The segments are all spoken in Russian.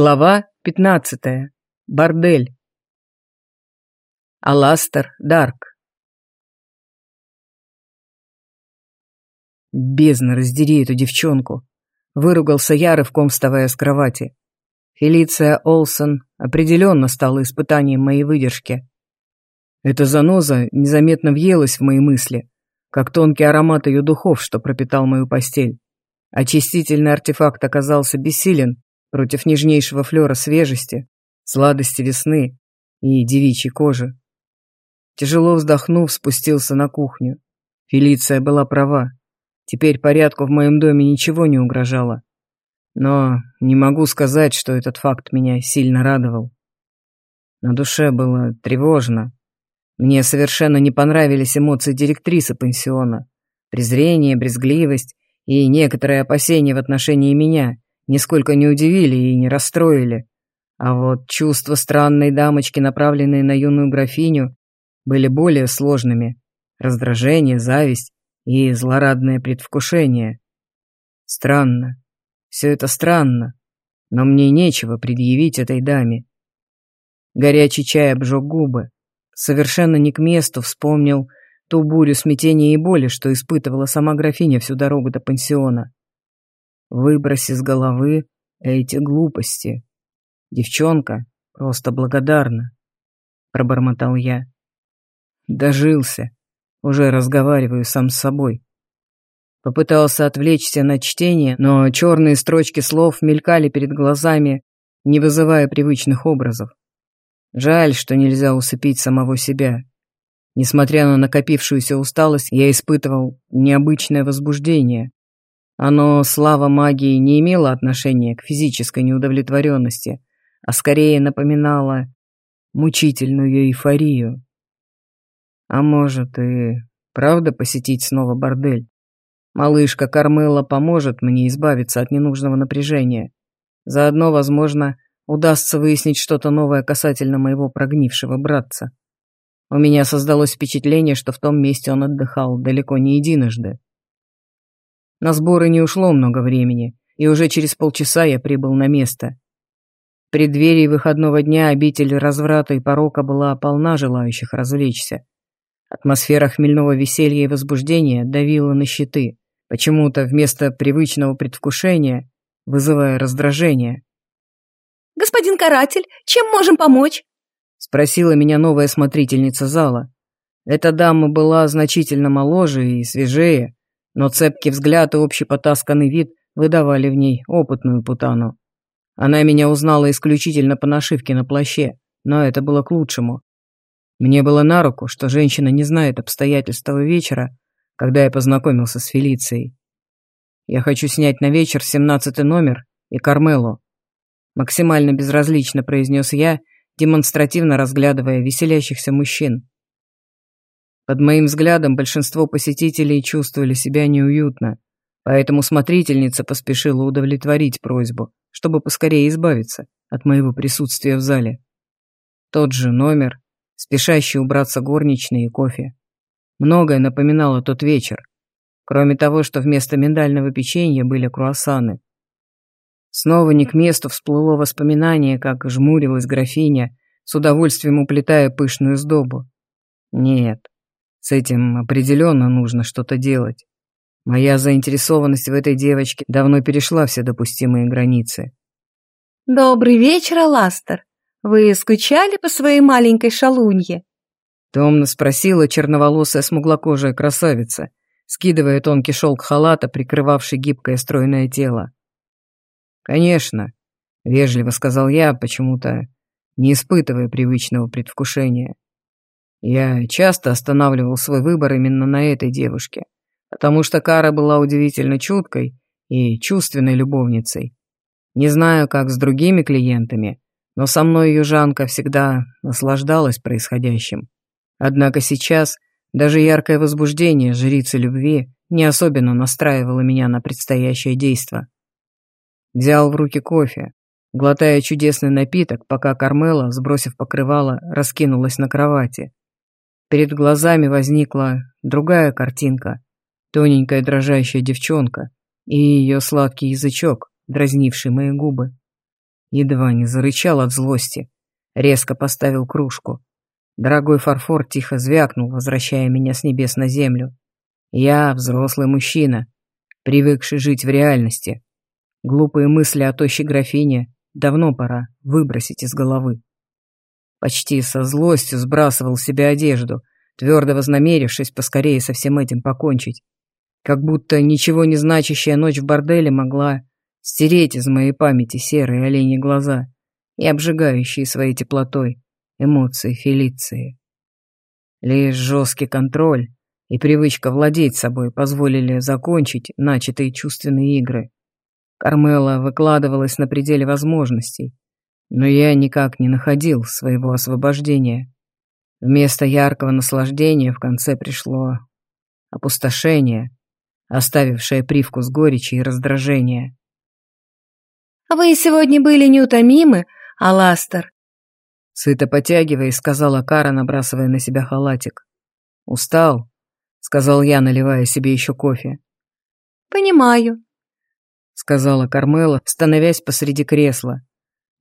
Глава 15. Бордель. Аластер Дарк. Бездна, раздери эту девчонку. Выругался я, рывком вставая с кровати. Фелиция Олсон определенно стала испытанием моей выдержки. Эта заноза незаметно въелась в мои мысли, как тонкий аромат ее духов, что пропитал мою постель. Очистительный артефакт оказался бессилен против нежнейшего флера свежести, сладости весны и девичьей кожи. Тяжело вздохнув, спустился на кухню. Фелиция была права. Теперь порядку в моем доме ничего не угрожало. Но не могу сказать, что этот факт меня сильно радовал. На душе было тревожно. Мне совершенно не понравились эмоции директрисы пансиона. Презрение, брезгливость и некоторые опасения в отношении меня — нисколько не удивили и не расстроили. А вот чувства странной дамочки, направленные на юную графиню, были более сложными. Раздражение, зависть и злорадное предвкушение. Странно. Все это странно. Но мне нечего предъявить этой даме. Горячий чай обжег губы. Совершенно не к месту вспомнил ту бурю смятения и боли, что испытывала сама графиня всю дорогу до пансиона. Выброси с головы эти глупости. Девчонка просто благодарна, пробормотал я. Дожился. Уже разговариваю сам с собой. Попытался отвлечься на чтение, но черные строчки слов мелькали перед глазами, не вызывая привычных образов. Жаль, что нельзя усыпить самого себя. Несмотря на накопившуюся усталость, я испытывал необычное возбуждение. Оно, слава магии, не имело отношения к физической неудовлетворенности, а скорее напоминало мучительную эйфорию. А может и правда посетить снова бордель? Малышка Кармела поможет мне избавиться от ненужного напряжения. Заодно, возможно, удастся выяснить что-то новое касательно моего прогнившего братца. У меня создалось впечатление, что в том месте он отдыхал далеко не единожды. На сборы не ушло много времени, и уже через полчаса я прибыл на место. В преддверии выходного дня обитель разврата и порока была полна желающих развлечься. Атмосфера хмельного веселья и возбуждения давила на щиты, почему-то вместо привычного предвкушения, вызывая раздражение. «Господин каратель, чем можем помочь?» — спросила меня новая смотрительница зала. Эта дама была значительно моложе и свежее, но цепкий взгляд и общий потасканный вид выдавали в ней опытную путану. Она меня узнала исключительно по нашивке на плаще, но это было к лучшему. Мне было на руку, что женщина не знает обстоятельств того вечера, когда я познакомился с Фелицией. Я хочу снять на вечер семнадцатый номер и Кармелу. Максимально безразлично произнес я, демонстративно разглядывая веселящихся мужчин. Под моим взглядом большинство посетителей чувствовали себя неуютно, поэтому смотрительница поспешила удовлетворить просьбу, чтобы поскорее избавиться от моего присутствия в зале. Тот же номер, спешащий убраться горничные и кофе. Многое напоминало тот вечер, кроме того, что вместо миндального печенья были круассаны. Снова не к месту всплыло воспоминание, как жмурилась графиня, с удовольствием уплетая пышную сдобу. Нет, с этим определенно нужно что-то делать. Моя заинтересованность в этой девочке давно перешла все допустимые границы. «Добрый вечер, Аластер. Вы скучали по своей маленькой шалунье?» Томно спросила черноволосая смуглокожая красавица, скидывая тонкий шелк халата, прикрывавший гибкое стройное тело. «Конечно», — вежливо сказал я, почему-то не испытывая привычного предвкушения. Я часто останавливал свой выбор именно на этой девушке, потому что Кара была удивительно чуткой и чувственной любовницей. Не знаю, как с другими клиентами, но со мной южанка всегда наслаждалась происходящим. Однако сейчас даже яркое возбуждение жрицы любви не особенно настраивало меня на предстоящее действо. Взял в руки кофе, глотая чудесный напиток, пока Кармела, сбросив покрывало, раскинулась на кровати. Перед глазами возникла другая картинка. Тоненькая дрожащая девчонка и ее сладкий язычок, дразнивший мои губы. Едва не зарычал от злости. Резко поставил кружку. Дорогой фарфор тихо звякнул, возвращая меня с небес на землю. Я взрослый мужчина, привыкший жить в реальности. Глупые мысли о тощей графине давно пора выбросить из головы. Почти со злостью сбрасывал с себя одежду, твердо вознамерившись поскорее со всем этим покончить. Как будто ничего не значащая ночь в борделе могла стереть из моей памяти серые оленьи глаза и обжигающие своей теплотой эмоции Фелиции. Лишь жесткий контроль и привычка владеть собой позволили закончить начатые чувственные игры. Кармела выкладывалась на пределе возможностей, но я никак не находил своего освобождения. Вместо яркого наслаждения в конце пришло опустошение, оставившее привкус горечи и раздражения. «Вы сегодня были неутомимы, Аластер», Сыто потягиваясь, сказала Кара, набрасывая на себя халатик. «Устал», — сказал я, наливая себе еще кофе. «Понимаю», — сказала Кармела, становясь посреди кресла.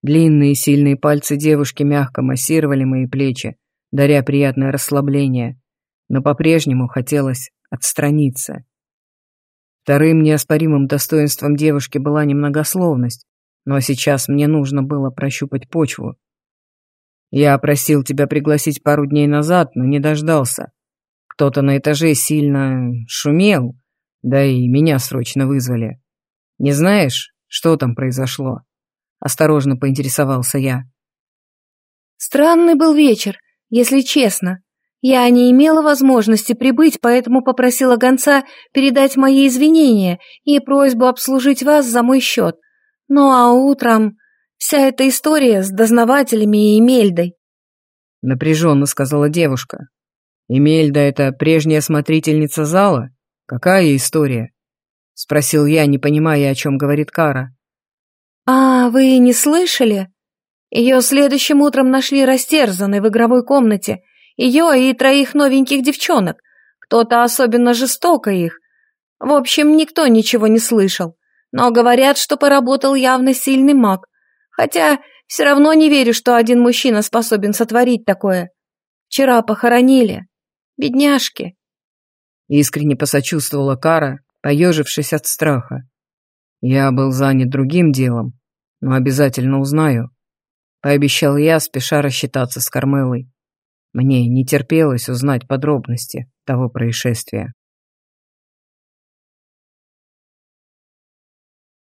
Длинные сильные пальцы девушки мягко массировали мои плечи, даря приятное расслабление, но по-прежнему хотелось отстраниться. Вторым неоспоримым достоинством девушки была немногословность, но сейчас мне нужно было прощупать почву. Я просил тебя пригласить пару дней назад, но не дождался. Кто-то на этаже сильно шумел, да и меня срочно вызвали. Не знаешь, что там произошло?» Осторожно поинтересовался я. «Странный был вечер, если честно. Я не имела возможности прибыть, поэтому попросила гонца передать мои извинения и просьбу обслужить вас за мой счет. Ну а утром Вся эта история с дознавателями и Эмельдой. Напряженно сказала девушка. Эмельда — это прежняя смотрительница зала? Какая история? Спросил я, не понимая, о чем говорит Кара. А, вы не слышали? Ее следующим утром нашли растерзанной в игровой комнате. Ее и троих новеньких девчонок. Кто-то особенно жестоко их. В общем, никто ничего не слышал. Но говорят, что поработал явно сильный маг. Хотя все равно не верю, что один мужчина способен сотворить такое. Вчера похоронили. Бедняжки. Искренне посочувствовала Кара, поежившись от страха. Я был занят другим делом, но обязательно узнаю. Пообещал я, спеша рассчитаться с Кармелой. Мне не терпелось узнать подробности того происшествия.